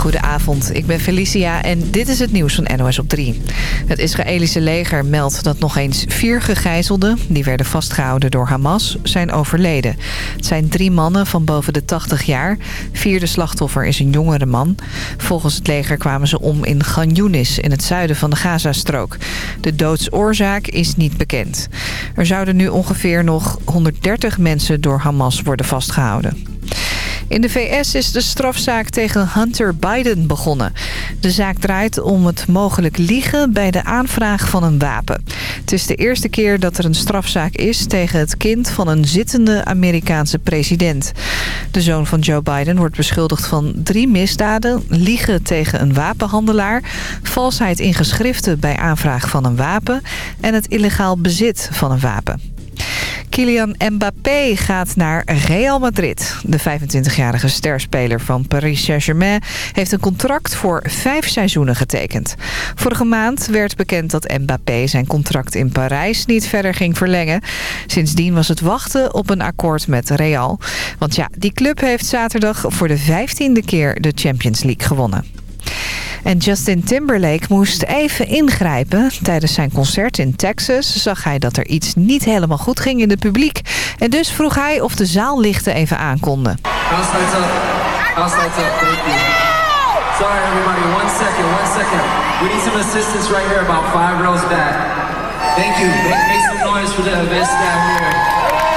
Goedenavond, ik ben Felicia en dit is het nieuws van NOS op 3. Het Israëlische leger meldt dat nog eens vier gegijzelden... die werden vastgehouden door Hamas, zijn overleden. Het zijn drie mannen van boven de 80 jaar. Vierde slachtoffer is een jongere man. Volgens het leger kwamen ze om in Gan Yunis in het zuiden van de Gazastrook. De doodsoorzaak is niet bekend. Er zouden nu ongeveer nog 130 mensen door Hamas worden vastgehouden. In de VS is de strafzaak tegen Hunter Biden begonnen. De zaak draait om het mogelijk liegen bij de aanvraag van een wapen. Het is de eerste keer dat er een strafzaak is tegen het kind van een zittende Amerikaanse president. De zoon van Joe Biden wordt beschuldigd van drie misdaden. Liegen tegen een wapenhandelaar, valsheid in geschriften bij aanvraag van een wapen... en het illegaal bezit van een wapen. Kylian Mbappé gaat naar Real Madrid. De 25-jarige sterspeler van Paris Saint-Germain heeft een contract voor vijf seizoenen getekend. Vorige maand werd bekend dat Mbappé zijn contract in Parijs niet verder ging verlengen. Sindsdien was het wachten op een akkoord met Real. Want ja, die club heeft zaterdag voor de vijftiende keer de Champions League gewonnen. En Justin Timberlake moest even ingrijpen. Tijdens zijn concert in Texas zag hij dat er iets niet helemaal goed ging in het publiek. En dus vroeg hij of de zaallichten even aankonden. Sorry everybody, one second, one second. We need some assistance right here about five rows back. Thank you. Make, make some noise for the event staff here.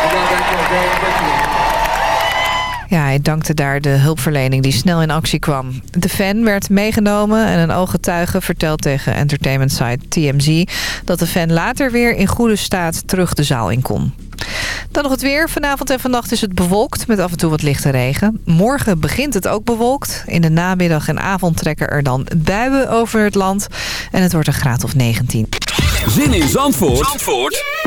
We got back there very quickly. Ja, hij dankte daar de hulpverlening die snel in actie kwam. De fan werd meegenomen en een ooggetuige vertelt tegen entertainment site TMZ... dat de fan later weer in goede staat terug de zaal in kon. Dan nog het weer. Vanavond en vannacht is het bewolkt met af en toe wat lichte regen. Morgen begint het ook bewolkt. In de namiddag en avond trekken er dan buien over het land. En het wordt een graad of 19. Zin in Zandvoort, Zandvoort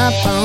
up on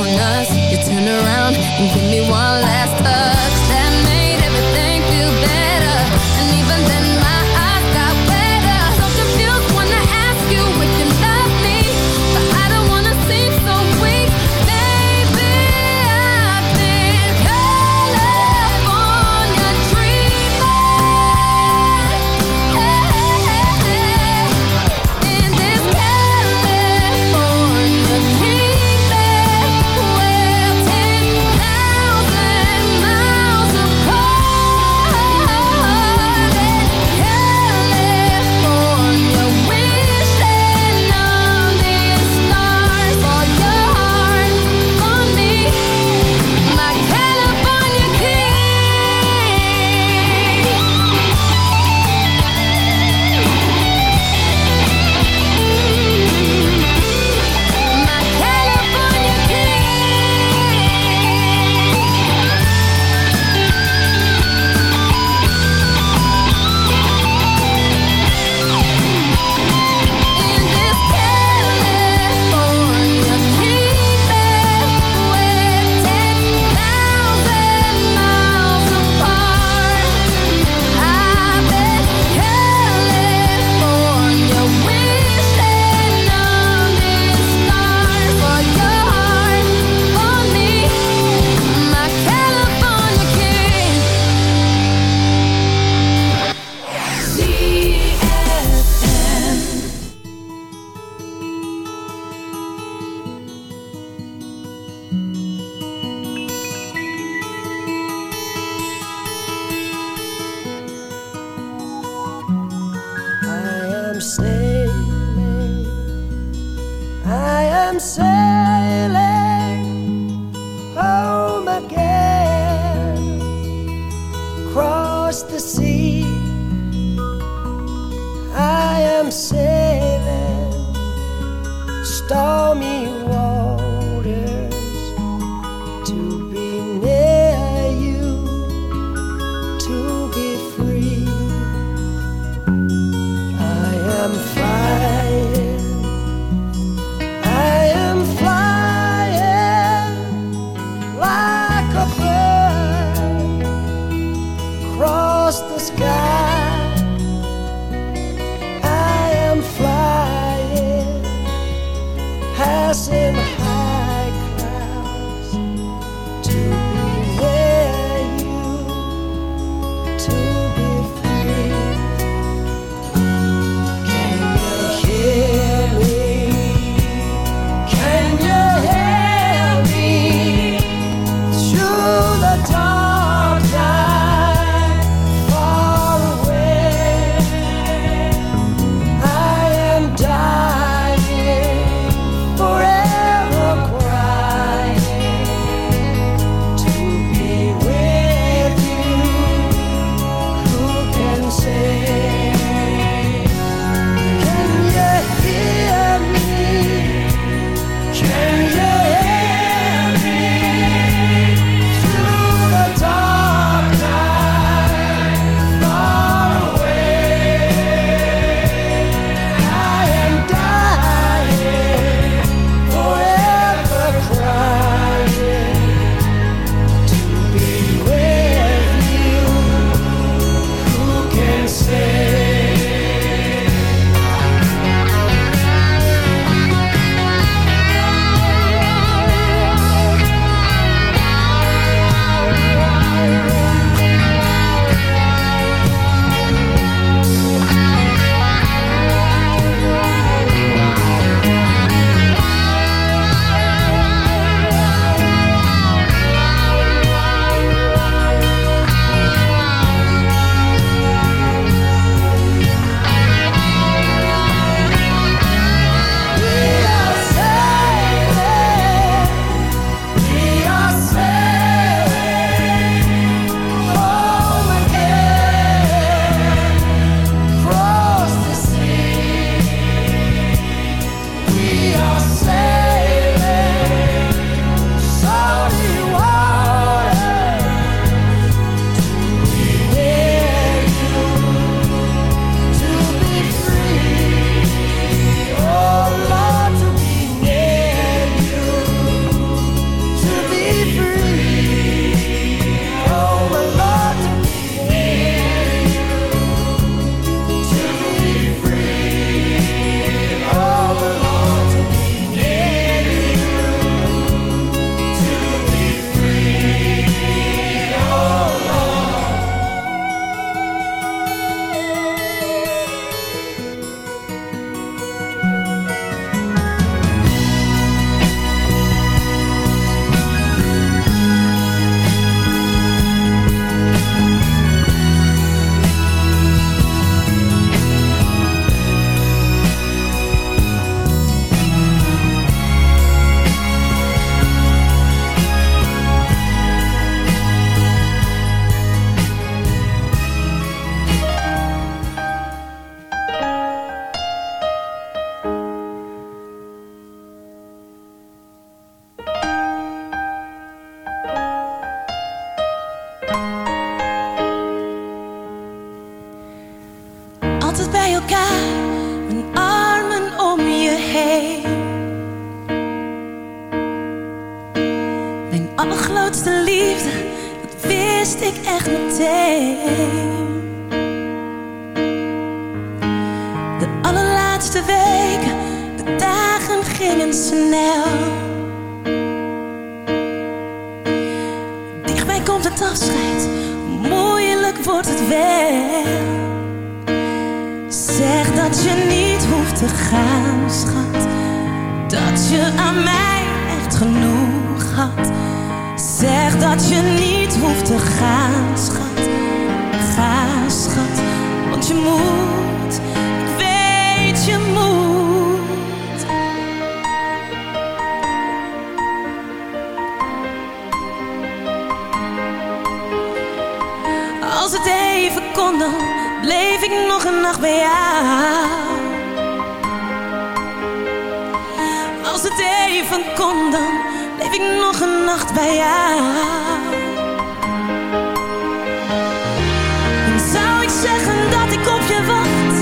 Je wacht.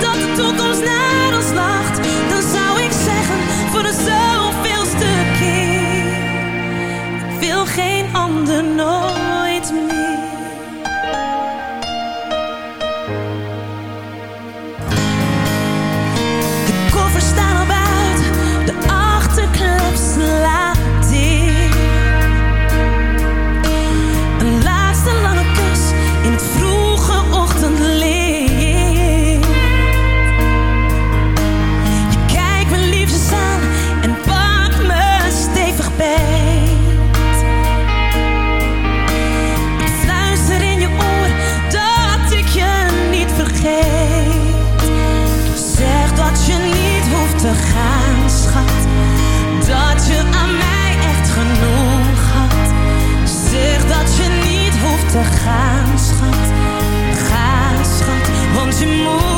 Dat de toekomst naar ons lacht, dan zou ik zeggen, voor de zoveelste keer. Wil geen ander nooit meer. she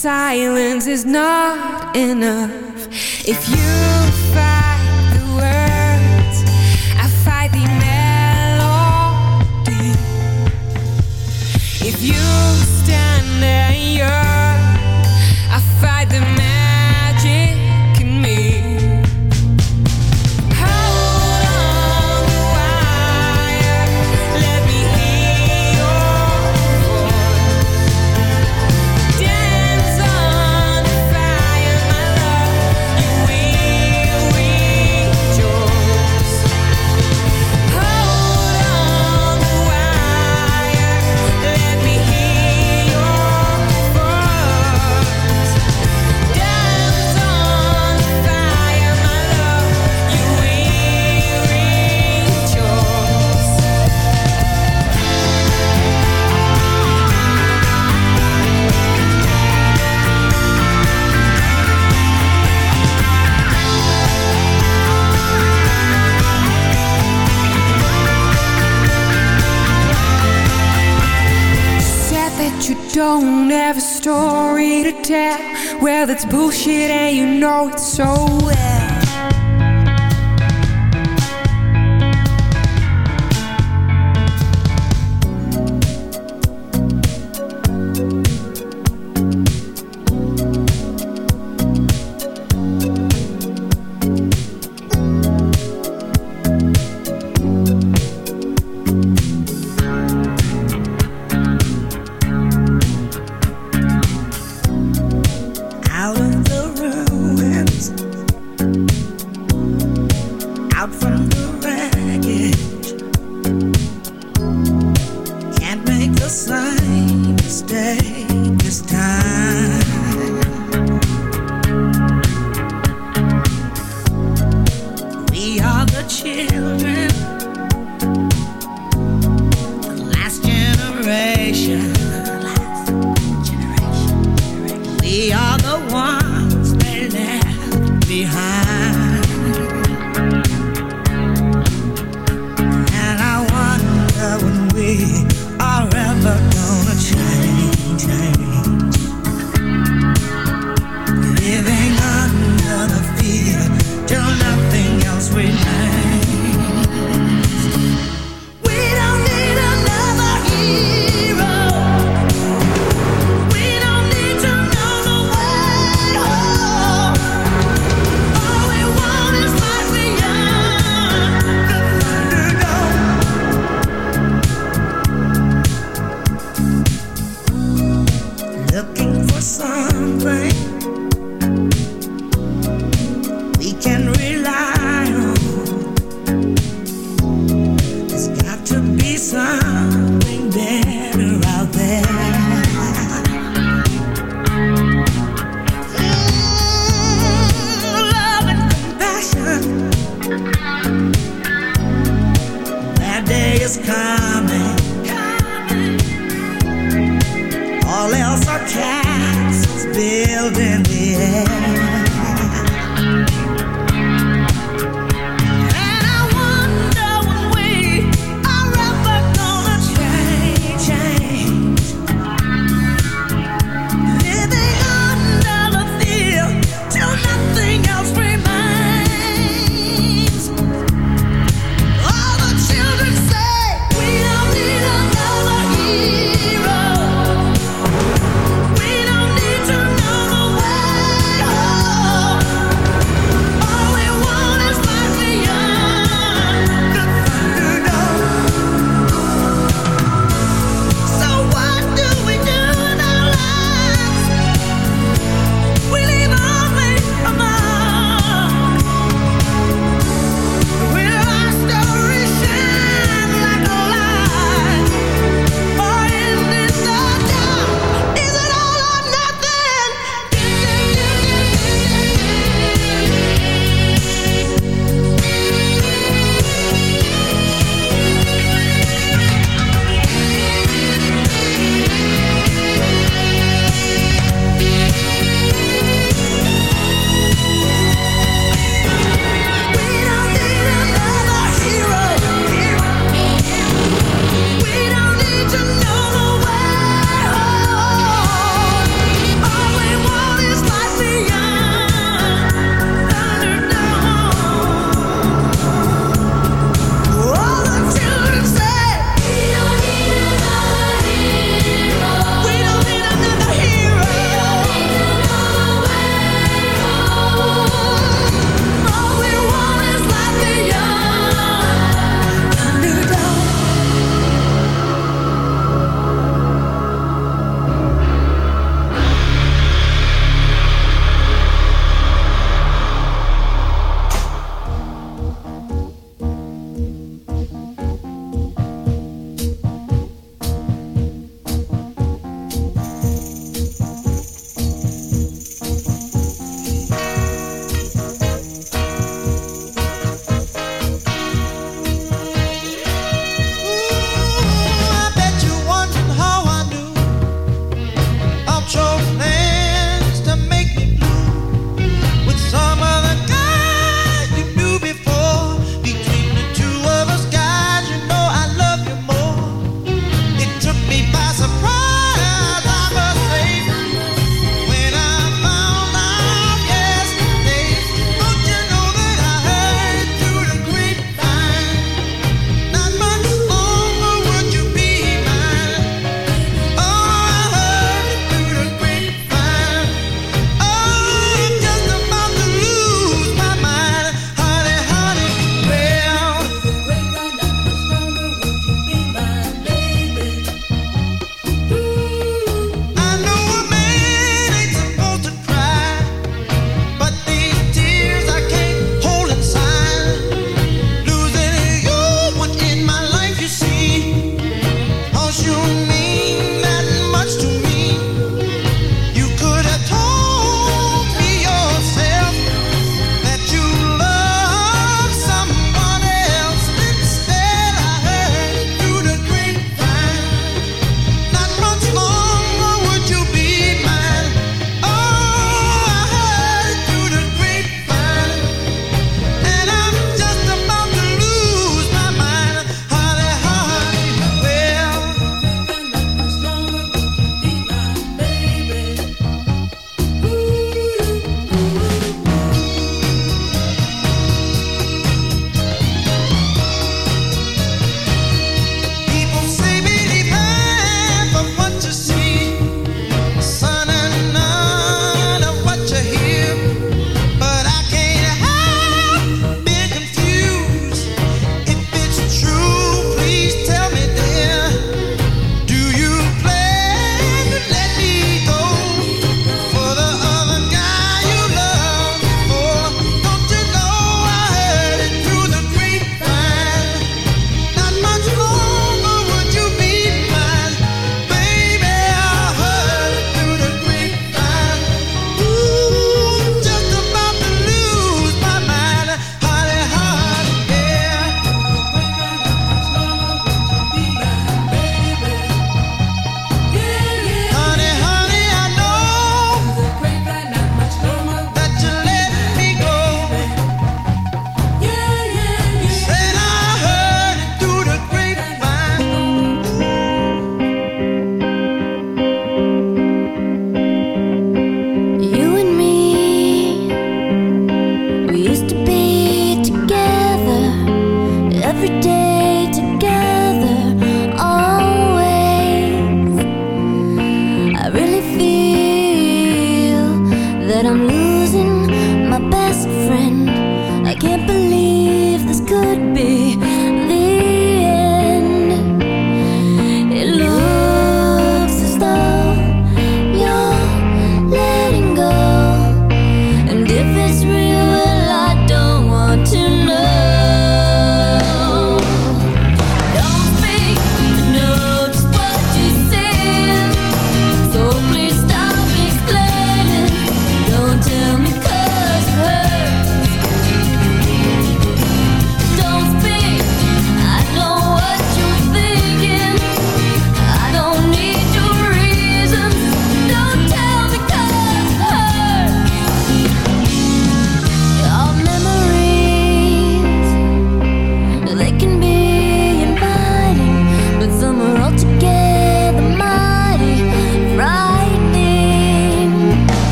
silence is not enough. If you don't have a story to tell. Well, it's bullshit and you know it so well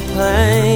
pain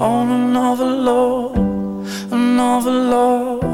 On another love, another love.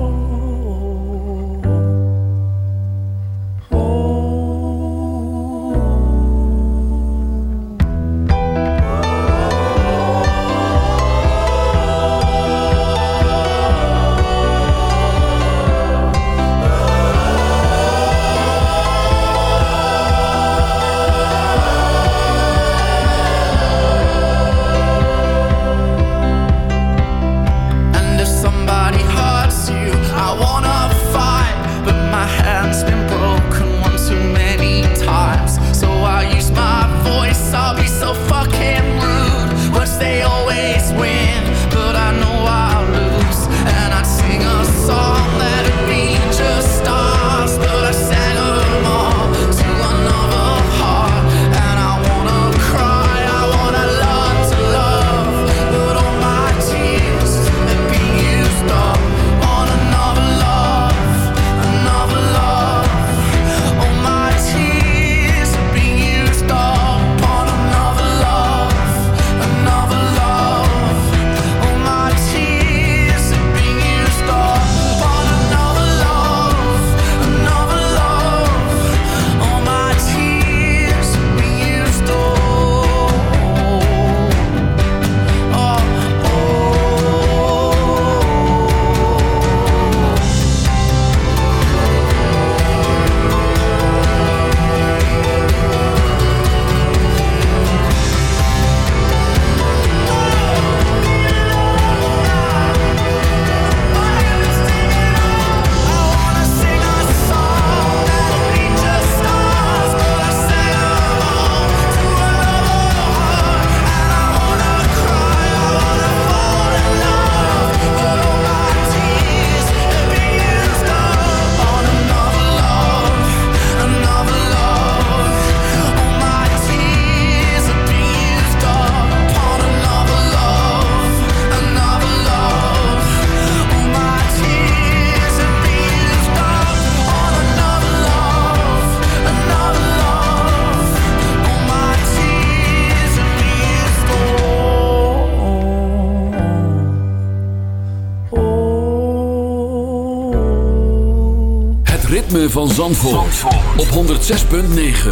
op 106.9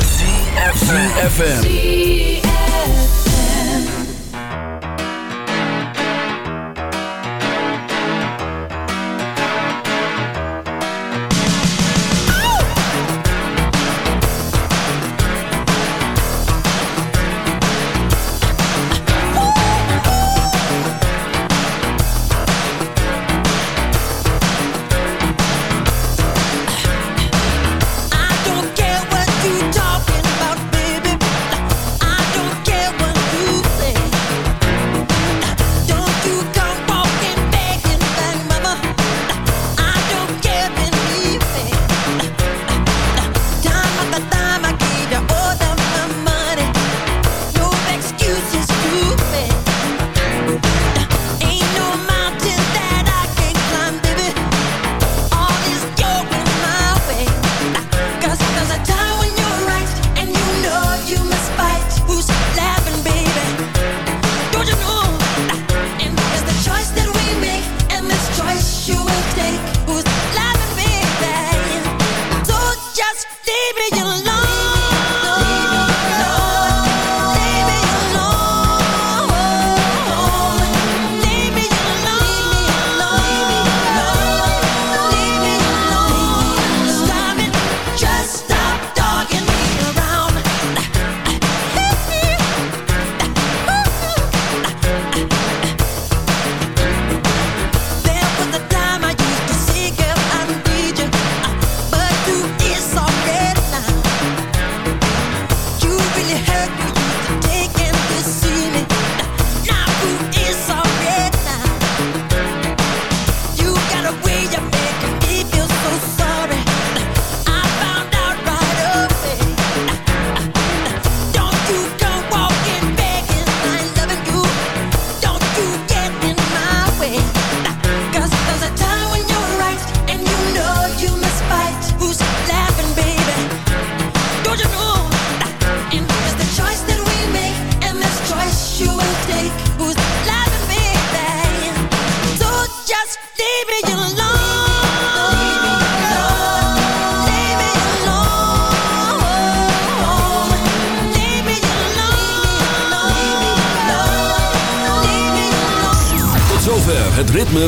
ZFM.